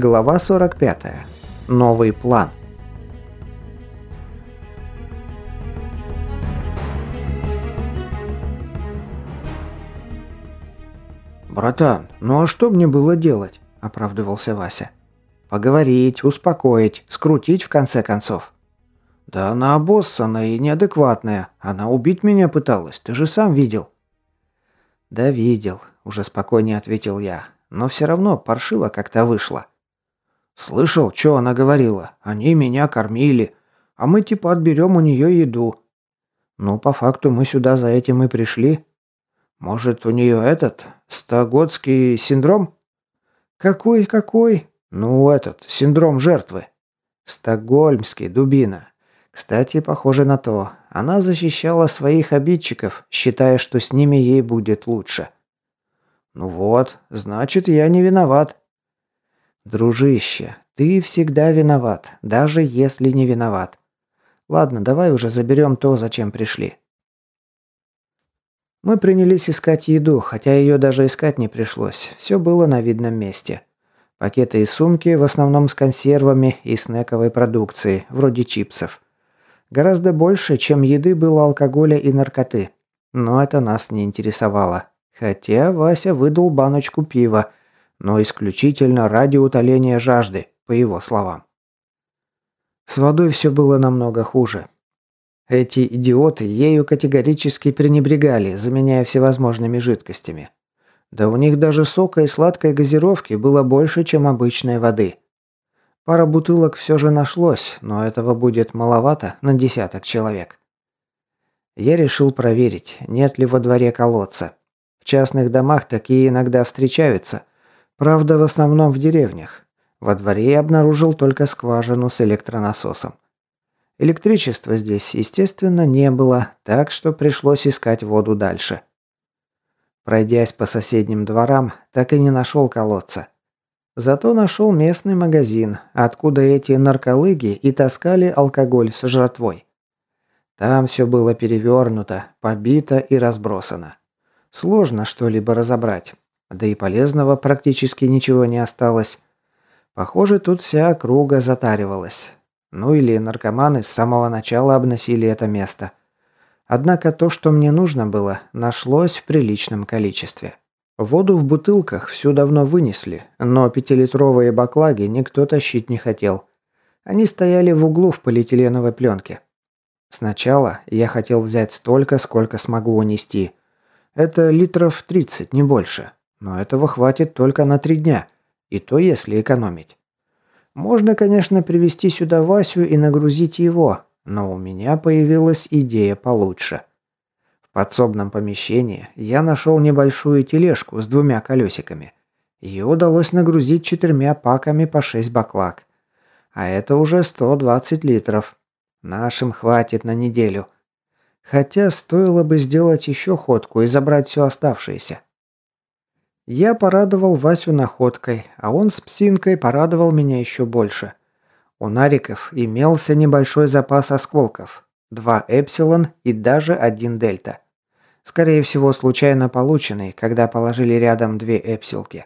Глава 45. Новый план. «Братан, ну а что мне было делать?» – оправдывался Вася. «Поговорить, успокоить, скрутить в конце концов». «Да она обоссанная и неадекватная. Она убить меня пыталась, ты же сам видел». «Да видел», – уже спокойнее ответил я. «Но все равно паршиво как-то вышло». «Слышал, что она говорила? Они меня кормили, а мы типа отберем у нее еду». «Ну, по факту мы сюда за этим и пришли». «Может, у нее этот, стагодский синдром?» «Какой, какой?» «Ну, этот, синдром жертвы». «Стокгольмский, дубина. Кстати, похоже на то. Она защищала своих обидчиков, считая, что с ними ей будет лучше». «Ну вот, значит, я не виноват». «Дружище, ты всегда виноват, даже если не виноват. Ладно, давай уже заберем то, зачем пришли». Мы принялись искать еду, хотя ее даже искать не пришлось. Все было на видном месте. Пакеты и сумки, в основном с консервами и снековой продукцией, вроде чипсов. Гораздо больше, чем еды, было алкоголя и наркоты. Но это нас не интересовало. Хотя Вася выдал баночку пива, но исключительно ради утоления жажды, по его словам. С водой все было намного хуже. Эти идиоты ею категорически пренебрегали, заменяя всевозможными жидкостями. Да у них даже сока и сладкой газировки было больше, чем обычной воды. Пара бутылок все же нашлось, но этого будет маловато на десяток человек. Я решил проверить, нет ли во дворе колодца. В частных домах такие иногда встречаются, Правда, в основном в деревнях. Во дворе я обнаружил только скважину с электронасосом. Электричества здесь, естественно, не было, так что пришлось искать воду дальше. Пройдясь по соседним дворам, так и не нашел колодца. Зато нашел местный магазин, откуда эти нарколыги и таскали алкоголь с жратвой. Там все было перевернуто, побито и разбросано. Сложно что-либо разобрать. Да и полезного практически ничего не осталось. Похоже, тут вся округа затаривалась. Ну или наркоманы с самого начала обносили это место. Однако то, что мне нужно было, нашлось в приличном количестве. Воду в бутылках всю давно вынесли, но пятилитровые баклаги никто тащить не хотел. Они стояли в углу в полиэтиленовой пленке. Сначала я хотел взять столько, сколько смогу унести. Это литров 30, не больше. Но этого хватит только на три дня. И то, если экономить. Можно, конечно, привести сюда Васю и нагрузить его, но у меня появилась идея получше. В подсобном помещении я нашел небольшую тележку с двумя колесиками. Ее удалось нагрузить четырьмя паками по шесть баклак. А это уже 120 литров. Нашим хватит на неделю. Хотя стоило бы сделать еще ходку и забрать все оставшееся. Я порадовал Васю находкой, а он с псинкой порадовал меня еще больше. У нариков имелся небольшой запас осколков. Два эпсилон и даже один дельта. Скорее всего, случайно полученный, когда положили рядом две эпсилки.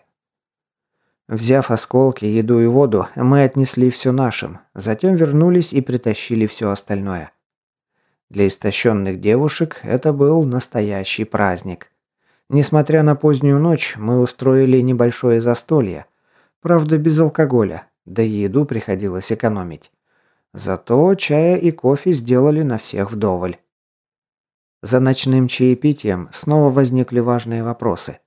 Взяв осколки, еду и воду, мы отнесли все нашим, затем вернулись и притащили все остальное. Для истощенных девушек это был настоящий праздник. Несмотря на позднюю ночь, мы устроили небольшое застолье. Правда, без алкоголя, да и еду приходилось экономить. Зато чая и кофе сделали на всех вдоволь. За ночным чаепитием снова возникли важные вопросы.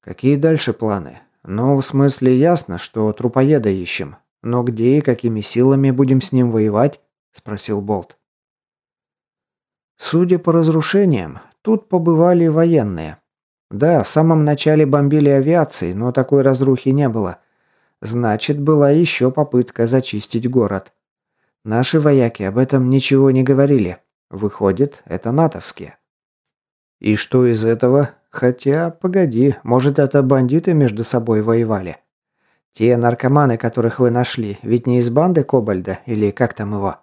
Какие дальше планы? Ну, в смысле, ясно, что трупоеда ищем. Но где и какими силами будем с ним воевать? Спросил Болт. Судя по разрушениям, Тут побывали военные. Да, в самом начале бомбили авиацией, но такой разрухи не было. Значит, была еще попытка зачистить город. Наши вояки об этом ничего не говорили. Выходит, это натовские. И что из этого? Хотя, погоди, может, это бандиты между собой воевали? Те наркоманы, которых вы нашли, ведь не из банды Кобальда, или как там его?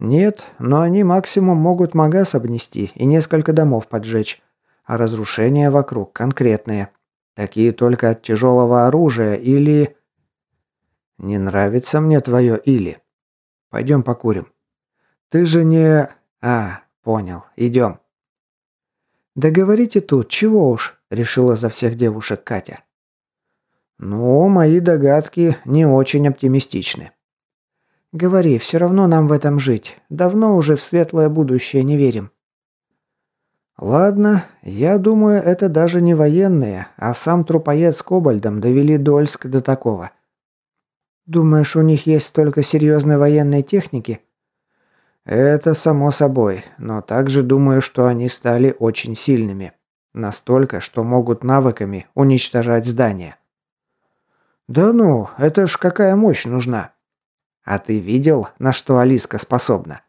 «Нет, но они максимум могут магаз обнести и несколько домов поджечь, а разрушения вокруг конкретные. Такие только от тяжелого оружия или... Не нравится мне твое или. Пойдем покурим. Ты же не... А, понял, идем. «Да говорите тут, чего уж», — решила за всех девушек Катя. «Ну, мои догадки не очень оптимистичны». «Говори, все равно нам в этом жить. Давно уже в светлое будущее не верим». «Ладно, я думаю, это даже не военные, а сам трупоед с Кобальдом довели Дольск до такого». «Думаешь, у них есть столько серьезной военной техники?» Это само собой, но также думаю, что они стали очень сильными. Настолько, что могут навыками уничтожать здания. Да ну, это ж какая мощь нужна. А ты видел, на что Алиска способна?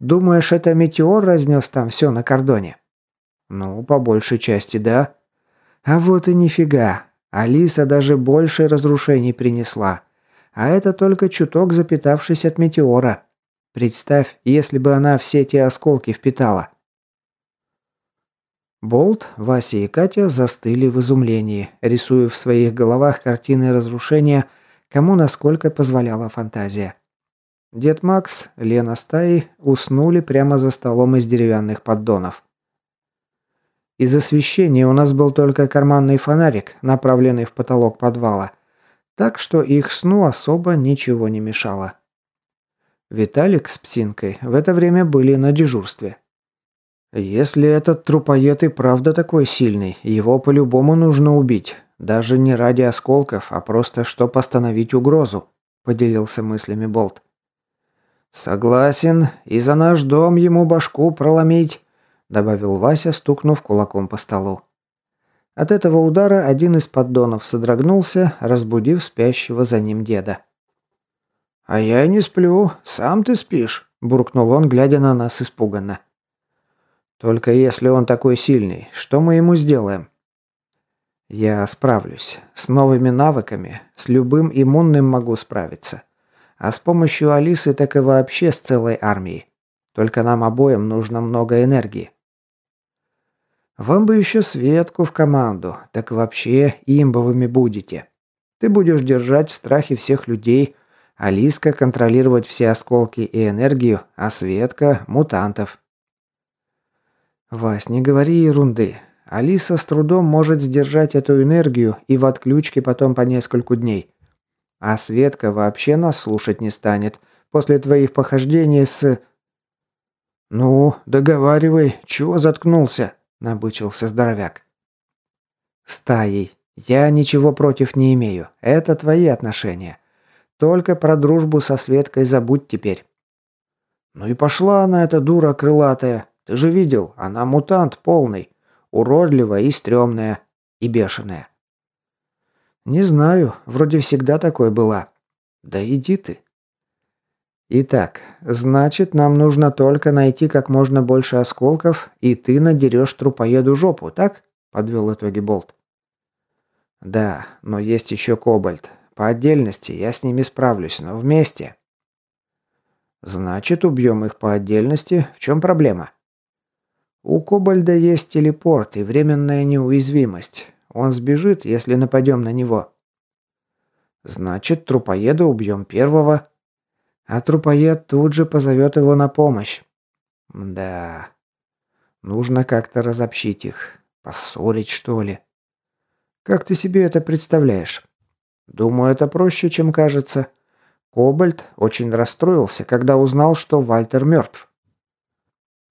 Думаешь, это метеор разнес там все на кордоне? Ну, по большей части, да. А вот и нифига. Алиса даже больше разрушений принесла. А это только чуток запитавшись от метеора. Представь, если бы она все те осколки впитала. Болт, Вася и Катя застыли в изумлении, рисуя в своих головах картины разрушения, кому насколько позволяла фантазия. Дед Макс, Лена Стаи уснули прямо за столом из деревянных поддонов. Из освещения у нас был только карманный фонарик, направленный в потолок подвала, так что их сну особо ничего не мешало. Виталик с Псинкой в это время были на дежурстве. «Если этот трупоед и правда такой сильный, его по-любому нужно убить. Даже не ради осколков, а просто чтоб остановить угрозу», – поделился мыслями Болт. «Согласен, и за наш дом ему башку проломить», – добавил Вася, стукнув кулаком по столу. От этого удара один из поддонов содрогнулся, разбудив спящего за ним деда. «А я не сплю, сам ты спишь», – буркнул он, глядя на нас испуганно. «Только если он такой сильный, что мы ему сделаем?» «Я справлюсь. С новыми навыками, с любым иммунным могу справиться. А с помощью Алисы так и вообще с целой армией. Только нам обоим нужно много энергии». «Вам бы еще Светку в команду, так вообще имбовыми будете. Ты будешь держать в страхе всех людей, Алиска контролировать все осколки и энергию, а Светка – мутантов. «Вась, не говори ерунды. Алиса с трудом может сдержать эту энергию и в отключке потом по нескольку дней. А Светка вообще нас слушать не станет после твоих похождений с...» «Ну, договаривай, чего заткнулся?» – набычился здоровяк. «Стаей. Я ничего против не имею. Это твои отношения. Только про дружбу со Светкой забудь теперь. Ну и пошла она, эта дура крылатая. Ты же видел, она мутант полный. Уродливая и стрёмная. И бешеная. Не знаю, вроде всегда такой была. Да иди ты. Итак, значит, нам нужно только найти как можно больше осколков, и ты надерешь трупоеду жопу, так? Подвел итоги Болт. Да, но есть еще кобальт. По отдельности я с ними справлюсь, но вместе. Значит, убьем их по отдельности. В чем проблема? У Кобальда есть телепорт и временная неуязвимость. Он сбежит, если нападем на него. Значит, трупоеда убьем первого. А трупоед тут же позовет его на помощь. Да. Нужно как-то разобщить их. Поссорить, что ли. Как ты себе это представляешь? Думаю, это проще, чем кажется. Кобальт очень расстроился, когда узнал, что Вальтер мертв.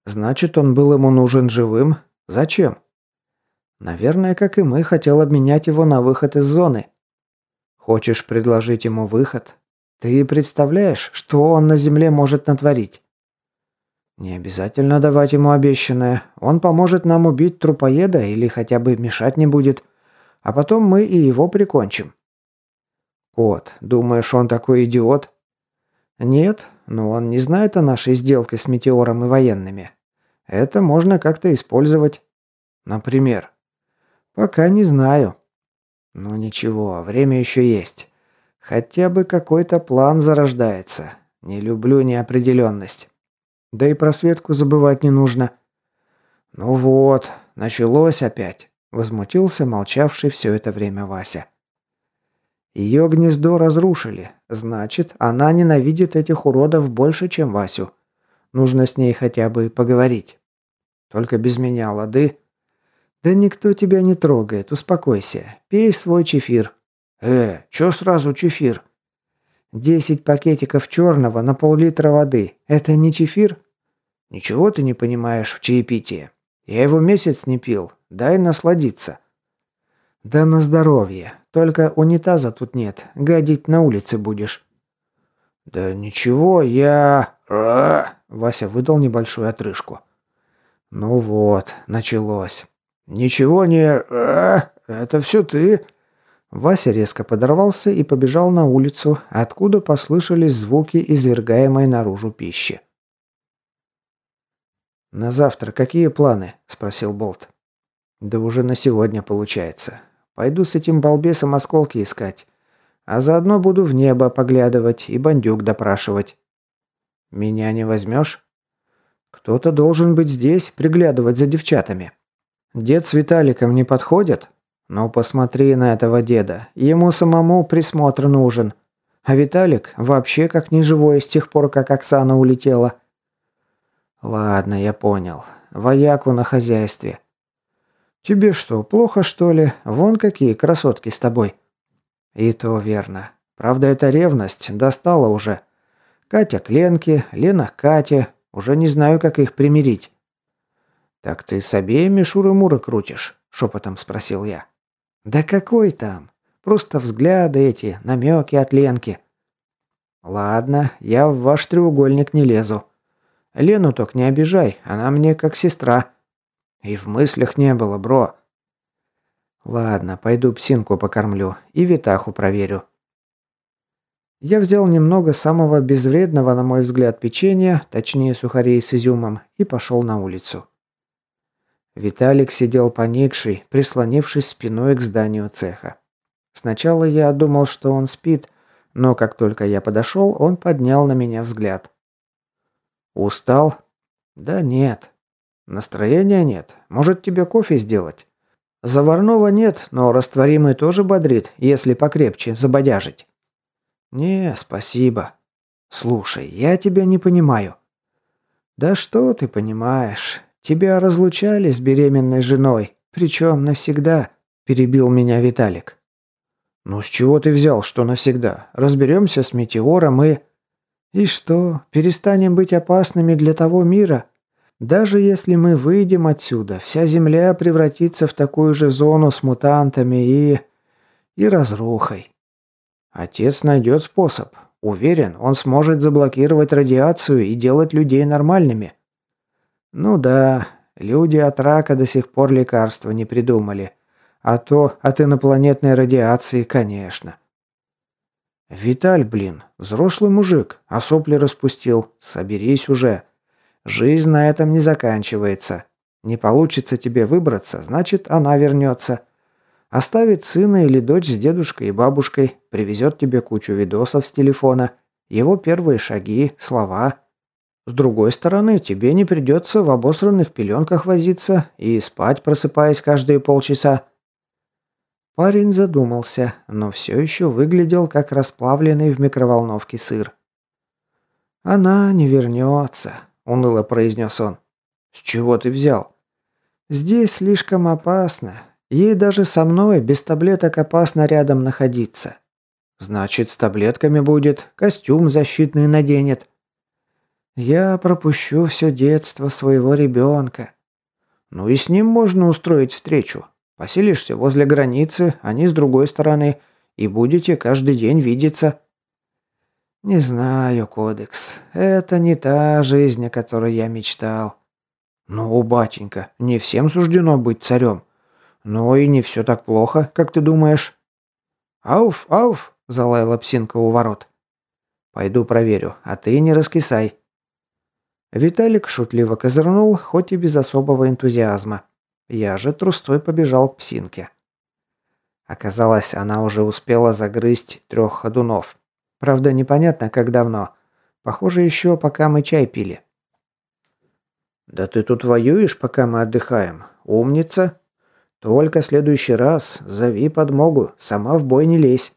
Значит, он был ему нужен живым? Зачем? Наверное, как и мы, хотел обменять его на выход из зоны. Хочешь предложить ему выход? Ты представляешь, что он на земле может натворить? Не обязательно давать ему обещанное. Он поможет нам убить трупоеда или хотя бы мешать не будет. А потом мы и его прикончим. «Кот, думаешь, он такой идиот?» «Нет, но он не знает о нашей сделке с Метеором и военными. Это можно как-то использовать. Например?» «Пока не знаю». «Ну ничего, время еще есть. Хотя бы какой-то план зарождается. Не люблю неопределенность. Да и про Светку забывать не нужно». «Ну вот, началось опять. Возмутился молчавший все это время Вася. Ее гнездо разрушили. Значит, она ненавидит этих уродов больше, чем Васю. Нужно с ней хотя бы поговорить. Только без меня, лады? Да никто тебя не трогает, успокойся. Пей свой чефир. Э, чё сразу чефир? Десять пакетиков черного на пол-литра воды. Это не чефир? Ничего ты не понимаешь в чаепитии. Я его месяц не пил. Дай насладиться. Да на здоровье. Только унитаза тут нет. Гадить на улице будешь. Да ничего, я... А, Вася выдал небольшую отрыжку. Ну вот, началось. Ничего не... А, это все ты. Вася резко подорвался и побежал на улицу, откуда послышались звуки извергаемой наружу пищи. «На завтра какие планы?» – спросил Болт. «Да уже на сегодня получается. Пойду с этим балбесом осколки искать. А заодно буду в небо поглядывать и бандюк допрашивать». «Меня не возьмешь?» «Кто-то должен быть здесь, приглядывать за девчатами». «Дед с Виталиком не подходят?» «Ну, посмотри на этого деда. Ему самому присмотр нужен. А Виталик вообще как неживой с тех пор, как Оксана улетела». «Ладно, я понял. Вояку на хозяйстве». «Тебе что, плохо, что ли? Вон какие красотки с тобой». «И то верно. Правда, эта ревность достала уже. Катя к Ленке, Лена к Кате. Уже не знаю, как их примирить». «Так ты с обеими шуры-муры крутишь?» – шепотом спросил я. «Да какой там? Просто взгляды эти, намеки от Ленки». «Ладно, я в ваш треугольник не лезу. Лену только не обижай, она мне как сестра». «И в мыслях не было, бро». «Ладно, пойду псинку покормлю и Витаху проверю». Я взял немного самого безвредного, на мой взгляд, печенья, точнее сухарей с изюмом, и пошел на улицу. Виталик сидел поникший, прислонившись спиной к зданию цеха. Сначала я думал, что он спит, но как только я подошел, он поднял на меня взгляд. «Устал?» «Да нет». «Настроения нет. Может, тебе кофе сделать?» «Заварного нет, но растворимый тоже бодрит, если покрепче забодяжить». «Не, спасибо». «Слушай, я тебя не понимаю». «Да что ты понимаешь? Тебя разлучали с беременной женой, причем навсегда», – перебил меня Виталик. «Ну с чего ты взял, что навсегда? Разберемся с метеором и...» «И что, перестанем быть опасными для того мира? Даже если мы выйдем отсюда, вся Земля превратится в такую же зону с мутантами и... и разрухой. Отец найдет способ. Уверен, он сможет заблокировать радиацию и делать людей нормальными. Ну да, люди от рака до сих пор лекарства не придумали. А то от инопланетной радиации, конечно. Виталь, блин, взрослый мужик, а сопли распустил. Соберись уже. Жизнь на этом не заканчивается. Не получится тебе выбраться, значит, она вернется. Оставит сына или дочь с дедушкой и бабушкой, привезет тебе кучу видосов с телефона, его первые шаги, слова – с другой стороны, тебе не придется в обосранных пеленках возиться и спать, просыпаясь каждые полчаса. Парень задумался, но все еще выглядел как расплавленный в микроволновке сыр. «Она не вернется», — уныло произнес он. «С чего ты взял?» «Здесь слишком опасно. Ей даже со мной без таблеток опасно рядом находиться». «Значит, с таблетками будет, костюм защитный наденет». Я пропущу все детство своего ребенка. Ну и с ним можно устроить встречу. Поселишься возле границы, они с другой стороны, и будете каждый день видеться. Не знаю, Кодекс. Это не та жизнь, о которой я мечтал. Ну, батенька, не всем суждено быть царем. Но и не все так плохо, как ты думаешь. Ауф, ауф, залаяла псинка у ворот. Пойду проверю, а ты не раскисай. Виталик шутливо козырнул, хоть и без особого энтузиазма. Я же трустой побежал к псинке. Оказалось, она уже успела загрызть трех ходунов. Правда, непонятно, как давно. Похоже, еще пока мы чай пили. «Да ты тут воюешь, пока мы отдыхаем? Умница!» Только следующий раз зови подмогу, сама в бой не лезь.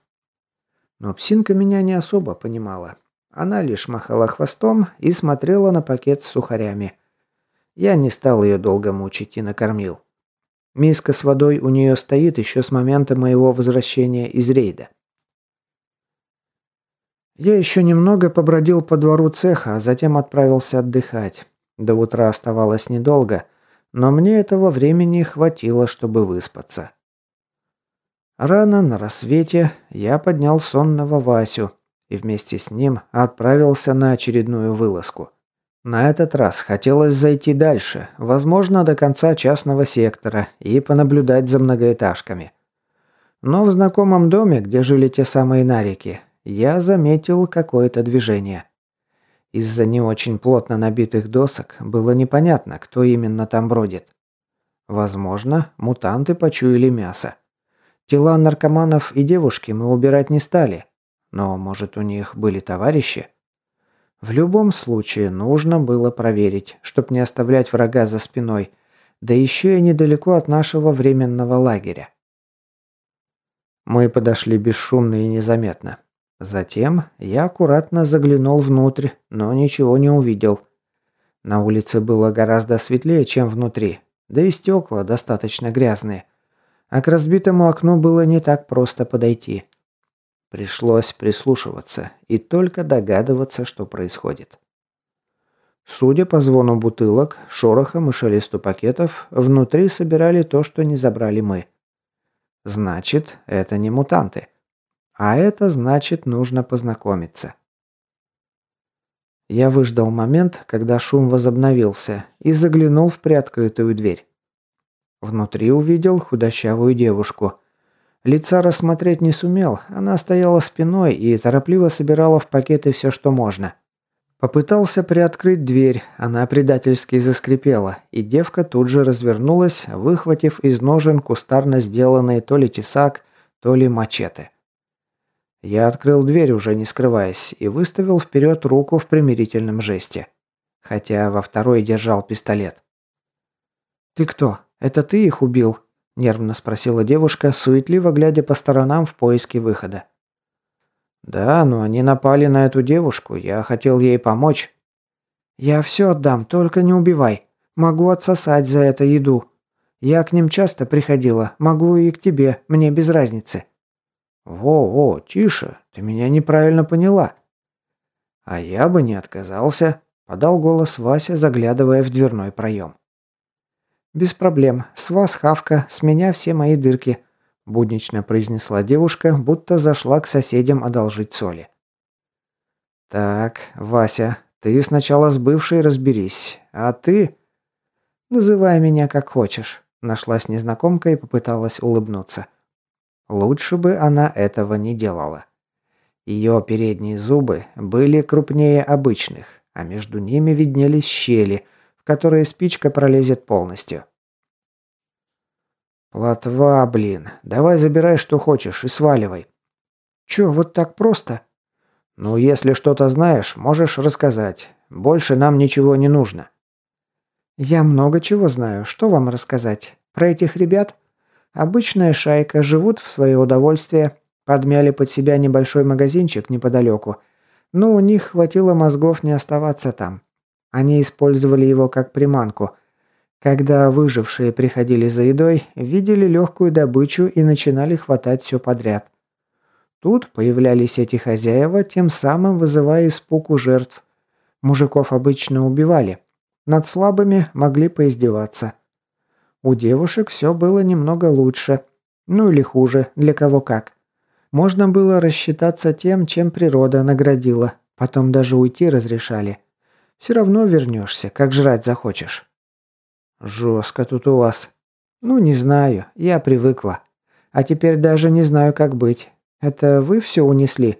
Но псинка меня не особо понимала. Она лишь махала хвостом и смотрела на пакет с сухарями. Я не стал ее долго мучить и накормил. Миска с водой у нее стоит еще с момента моего возвращения из рейда. Я еще немного побродил по двору цеха, а затем отправился отдыхать. До утра оставалось недолго, но мне этого времени хватило, чтобы выспаться. Рано на рассвете я поднял сонного Васю и вместе с ним отправился на очередную вылазку. На этот раз хотелось зайти дальше, возможно, до конца частного сектора и понаблюдать за многоэтажками. Но в знакомом доме, где жили те самые нарики, я заметил какое-то движение. Из-за не очень плотно набитых досок было непонятно, кто именно там бродит. Возможно, мутанты почуяли мясо. Тела наркоманов и девушки мы убирать не стали. Но, может, у них были товарищи? В любом случае, нужно было проверить, чтоб не оставлять врага за спиной, да еще и недалеко от нашего временного лагеря. Мы подошли бесшумно и незаметно. Затем я аккуратно заглянул внутрь, но ничего не увидел. На улице было гораздо светлее, чем внутри, да и стекла достаточно грязные. А к разбитому окну было не так просто подойти. Пришлось прислушиваться и только догадываться, что происходит. Судя по звону бутылок, шорохам и шелесту пакетов, внутри собирали то, что не забрали мы. Значит, это не мутанты. А это значит, нужно познакомиться. Я выждал момент, когда шум возобновился, и заглянул в приоткрытую дверь. Внутри увидел худощавую девушку. Лица рассмотреть не сумел, она стояла спиной и торопливо собирала в пакеты все, что можно. Попытался приоткрыть дверь, она предательски заскрипела, и девка тут же развернулась, выхватив из ножен кустарно сделанный то ли тесак, то ли мачете. Я открыл дверь, уже не скрываясь, и выставил вперед руку в примирительном жесте. Хотя во второй держал пистолет. «Ты кто? Это ты их убил?» – нервно спросила девушка, суетливо глядя по сторонам в поиске выхода. «Да, но они напали на эту девушку. Я хотел ей помочь». «Я все отдам, только не убивай. Могу отсосать за это еду. Я к ним часто приходила, могу и к тебе, мне без разницы». «Во-во, тише, ты меня неправильно поняла». «А я бы не отказался», – подал голос Вася, заглядывая в дверной проем. «Без проблем. С вас хавка, с меня все мои дырки», – буднично произнесла девушка, будто зашла к соседям одолжить соли. «Так, Вася, ты сначала с бывшей разберись, а ты...» «Называй меня как хочешь», – нашлась незнакомка и попыталась улыбнуться. Лучше бы она этого не делала. Ее передние зубы были крупнее обычных, а между ними виднелись щели, в которые спичка пролезет полностью. «Плотва, блин. Давай забирай, что хочешь, и сваливай». «Чё, вот так просто?» «Ну, если что-то знаешь, можешь рассказать. Больше нам ничего не нужно». «Я много чего знаю. Что вам рассказать? Про этих ребят?» Обычная шайка, живут в свое удовольствие, подмяли под себя небольшой магазинчик неподалеку. Но у них хватило мозгов не оставаться там. Они использовали его как приманку. Когда выжившие приходили за едой, видели легкую добычу и начинали хватать все подряд. Тут появлялись эти хозяева, тем самым вызывая испуг у жертв. Мужиков обычно убивали. Над слабыми могли поиздеваться. У девушек все было немного лучше. Ну или хуже, для кого как. Можно было рассчитаться тем, чем природа наградила. Потом даже уйти разрешали. Все равно вернешься, как жрать захочешь. Жестко тут у вас. Ну, не знаю, я привыкла. А теперь даже не знаю, как быть. Это вы все унесли?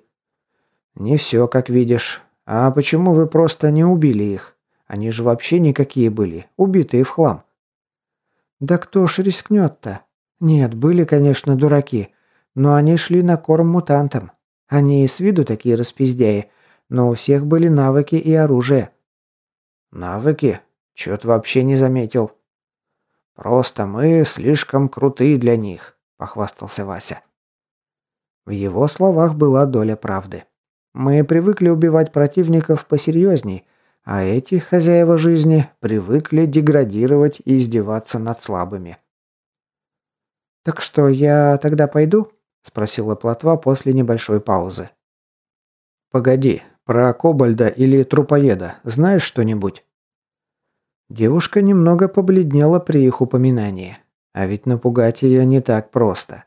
Не все, как видишь. А почему вы просто не убили их? Они же вообще никакие были, убитые в хлам. Да кто ж рискнет-то? Нет, были, конечно, дураки, но они шли на корм мутантам. Они и с виду такие распиздяи, но у всех были навыки и оружие. Навыки? Чё-то вообще не заметил. Просто мы слишком крутые для них», – похвастался Вася. В его словах была доля правды. Мы привыкли убивать противников посерьезней, а эти хозяева жизни привыкли деградировать и издеваться над слабыми. «Так что, я тогда пойду?» – спросила Плотва после небольшой паузы. «Погоди, про Кобальда или Трупоеда знаешь что-нибудь?» Девушка немного побледнела при их упоминании. А ведь напугать ее не так просто.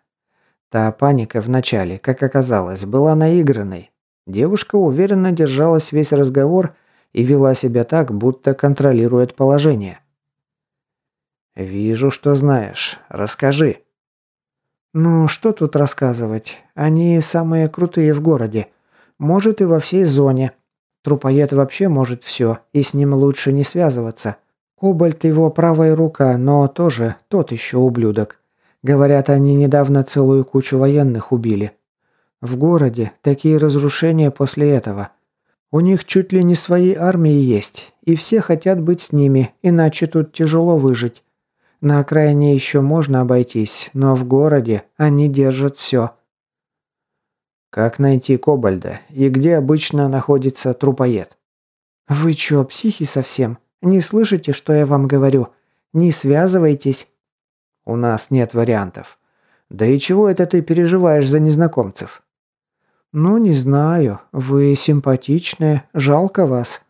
Та паника вначале, как оказалось, была наигранной. Девушка уверенно держалась весь разговор и вела себя так, будто контролирует положение. «Вижу, что знаешь. Расскажи». «Ну, что тут рассказывать? Они самые крутые в городе. Может, и во всей зоне. Трупоед вообще может все, и с ним лучше не связываться. Кобальт его правая рука, но тоже тот еще ублюдок. Говорят, они недавно целую кучу военных убили. В городе такие разрушения после этого. У них чуть ли не свои армии есть, и все хотят быть с ними, иначе тут тяжело выжить. На окраине еще можно обойтись, но в городе они держат все. Как найти Кобальда и где обычно находится трупоед? Вы чё, психи совсем? Не слышите, что я вам говорю? Не связывайтесь. У нас нет вариантов. Да и чего это ты переживаешь за незнакомцев? «Ну, не знаю. Вы симпатичные. Жалко вас».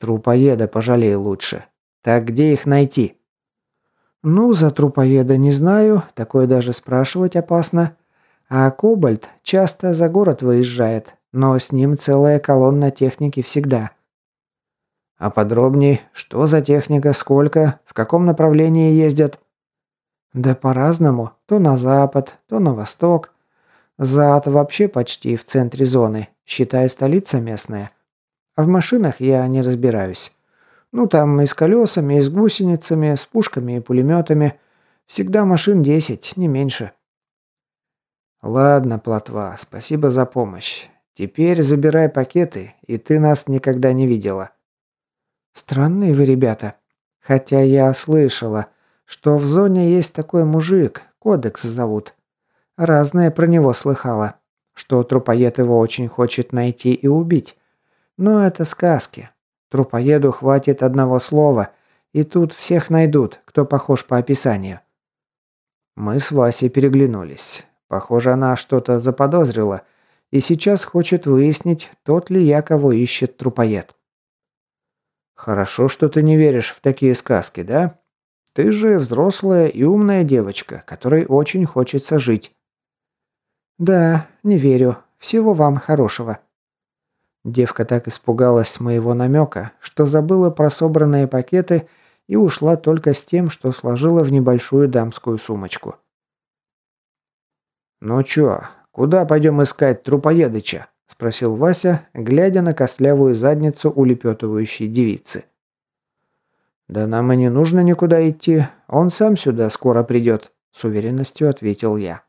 «Трупоеда пожалей лучше. Так где их найти?» «Ну, за трупоеда не знаю. Такое даже спрашивать опасно. А Кобальт часто за город выезжает, но с ним целая колонна техники всегда». «А подробней, что за техника, сколько, в каком направлении ездят?» «Да по-разному. То на запад, то на восток. Зад вообще почти в центре зоны, считай столица местная. А в машинах я не разбираюсь. Ну там и с колесами, и с гусеницами, с пушками и пулеметами. Всегда машин 10, не меньше. Ладно, Плотва, спасибо за помощь. Теперь забирай пакеты, и ты нас никогда не видела. Странные вы ребята. Хотя я слышала, что в зоне есть такой мужик, Кодекс зовут. Разное про него слыхала. Что трупоед его очень хочет найти и убить. Но это сказки. Трупоеду хватит одного слова, и тут всех найдут, кто похож по описанию. Мы с Васей переглянулись. Похоже, она что-то заподозрила, и сейчас хочет выяснить, тот ли я, кого ищет трупоед. «Хорошо, что ты не веришь в такие сказки, да? Ты же взрослая и умная девочка, которой очень хочется жить. «Да, не верю. Всего вам хорошего». Девка так испугалась моего намека, что забыла про собранные пакеты и ушла только с тем, что сложила в небольшую дамскую сумочку. «Ну чё, куда пойдем искать трупоедыча?» – спросил Вася, глядя на костлявую задницу улепетывающей девицы. «Да нам и не нужно никуда идти, он сам сюда скоро придет», – с уверенностью ответил я.